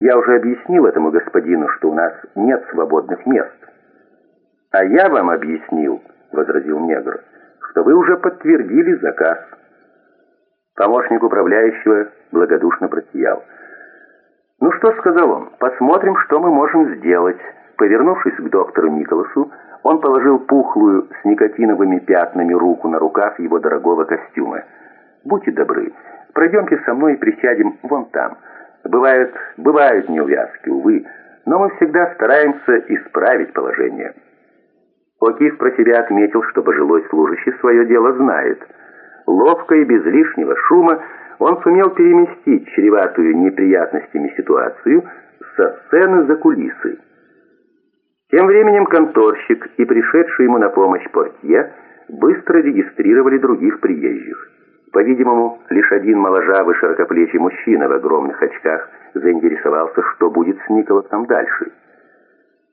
Я уже объяснил этому господину, что у нас нет свободных мест. А я вам объяснил, возразил негр, что вы уже подтвердили заказ. Помощник управляющего благодушно просиял. «Ну что», — сказал он, — «посмотрим, что мы можем сделать». Повернувшись к доктору Николасу, он положил пухлую с никотиновыми пятнами руку на рукав его дорогого костюма. «Будьте добры, пройдемте со мной и присядем вон там. Бывают, бывают неувязки, увы, но мы всегда стараемся исправить положение». Окиф про себя отметил, что пожилой служащий свое дело знает. Ловко и без лишнего шума он сумел переместить чреватую неприятностями ситуацию со сцены за кулисы. Тем временем конторщик и пришедший ему на помощь портье быстро регистрировали других приезжих. По-видимому, лишь один моложавый широкоплечий мужчина в огромных очках заинтересовался, что будет с Николасом дальше.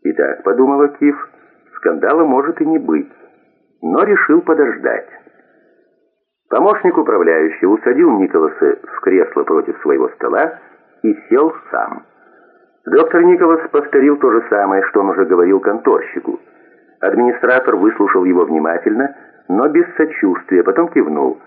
«Итак», — подумал Киф, — «скандала может и не быть, но решил подождать». Помощник управляющего усадил Николаса в кресло против своего стола и сел сам. Доктор Николас повторил то же самое, что он уже говорил конторщику. Администратор выслушал его внимательно, но без сочувствия, потом кивнул.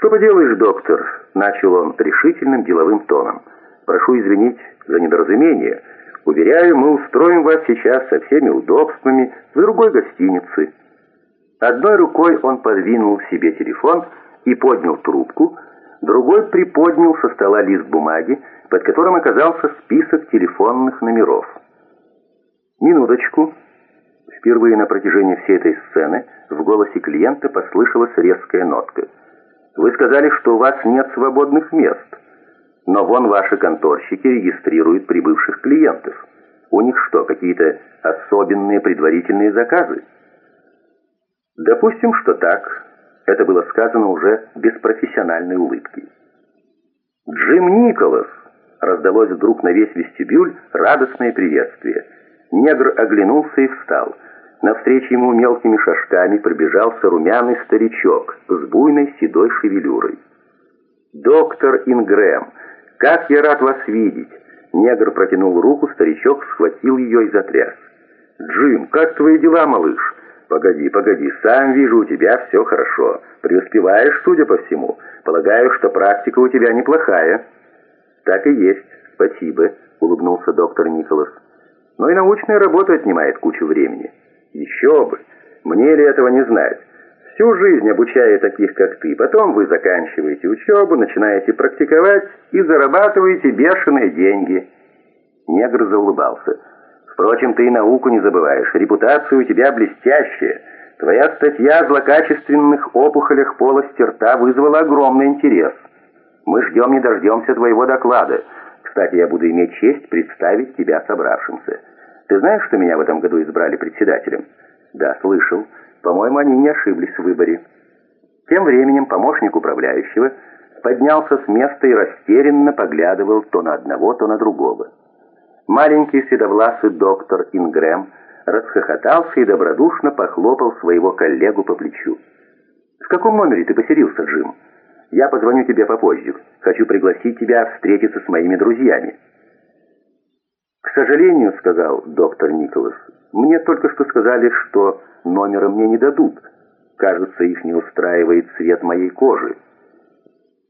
«Что поделаешь, доктор?» — начал он решительным деловым тоном. «Прошу извинить за недоразумение. Уверяю, мы устроим вас сейчас со всеми удобствами в другой гостинице». Одной рукой он подвинул себе телефон и поднял трубку, другой приподнял со стола лист бумаги, под которым оказался список телефонных номеров. «Минуточку». Впервые на протяжении всей этой сцены в голосе клиента послышалась резкая нотка. «Вы сказали, что у вас нет свободных мест, но вон ваши конторщики регистрируют прибывших клиентов. У них что, какие-то особенные предварительные заказы?» «Допустим, что так». Это было сказано уже без профессиональной улыбки. «Джим Николас!» раздалось вдруг на весь вестибюль радостное приветствие. Негр оглянулся и встал. Навстречу ему мелкими шажками пробежался румяный старичок с буйной седой шевелюрой. «Доктор Ингрэм, как я рад вас видеть!» Негр протянул руку, старичок схватил ее и затряс. «Джим, как твои дела, малыш?» «Погоди, погоди, сам вижу, у тебя все хорошо. Преуспеваешь, судя по всему. Полагаю, что практика у тебя неплохая». «Так и есть, спасибо», — улыбнулся доктор Николас. «Но и научная работа отнимает кучу времени». «Еще бы! Мне ли этого не знать? Всю жизнь обучая таких, как ты. Потом вы заканчиваете учебу, начинаете практиковать и зарабатываете бешеные деньги». Негр заулыбался. «Впрочем, ты и науку не забываешь. Репутация у тебя блестящая. Твоя статья о злокачественных опухолях полости рта вызвала огромный интерес». Мы ждем не дождемся твоего доклада. Кстати, я буду иметь честь представить тебя собравшимся. Ты знаешь, что меня в этом году избрали председателем? Да, слышал. По-моему, они не ошиблись в выборе. Тем временем помощник управляющего поднялся с места и растерянно поглядывал то на одного, то на другого. Маленький седовласый доктор Ингрэм расхохотался и добродушно похлопал своего коллегу по плечу. «В каком номере ты поселился, Джим?» Я позвоню тебе попозже. Хочу пригласить тебя встретиться с моими друзьями». «К сожалению, — сказал доктор Николас, — мне только что сказали, что номера мне не дадут. Кажется, их не устраивает цвет моей кожи».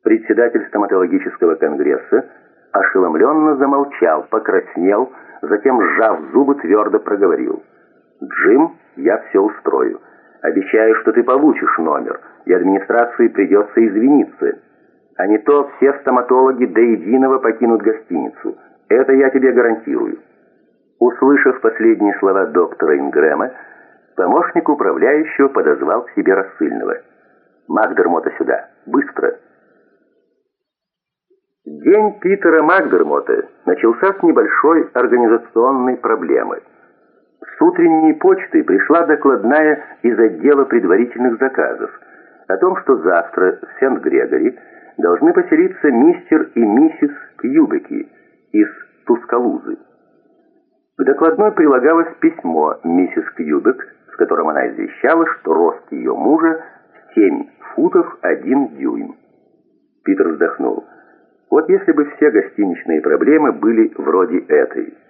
Председатель стоматологического конгресса ошеломленно замолчал, покраснел, затем, сжав зубы, твердо проговорил. «Джим, я все устрою. Обещаю, что ты получишь номер, и администрации придется извиниться. А не то все стоматологи до единого покинут гостиницу. Это я тебе гарантирую». Услышав последние слова доктора Ингрэма, помощник управляющего подозвал к себе рассыльного. «Макдермота сюда! Быстро!» День Питера Макдермота начался с небольшой организационной проблемы – с утренней почты пришла докладная из отдела предварительных заказов о том, что завтра в Сент-Грегори должны поселиться мистер и миссис Кьюбеки из Тускалузы. К докладной прилагалось письмо миссис Кьюбек, в котором она извещала, что рост ее мужа 7 футов 1 дюйм. Питер вздохнул. Вот если бы все гостиничные проблемы были вроде этой –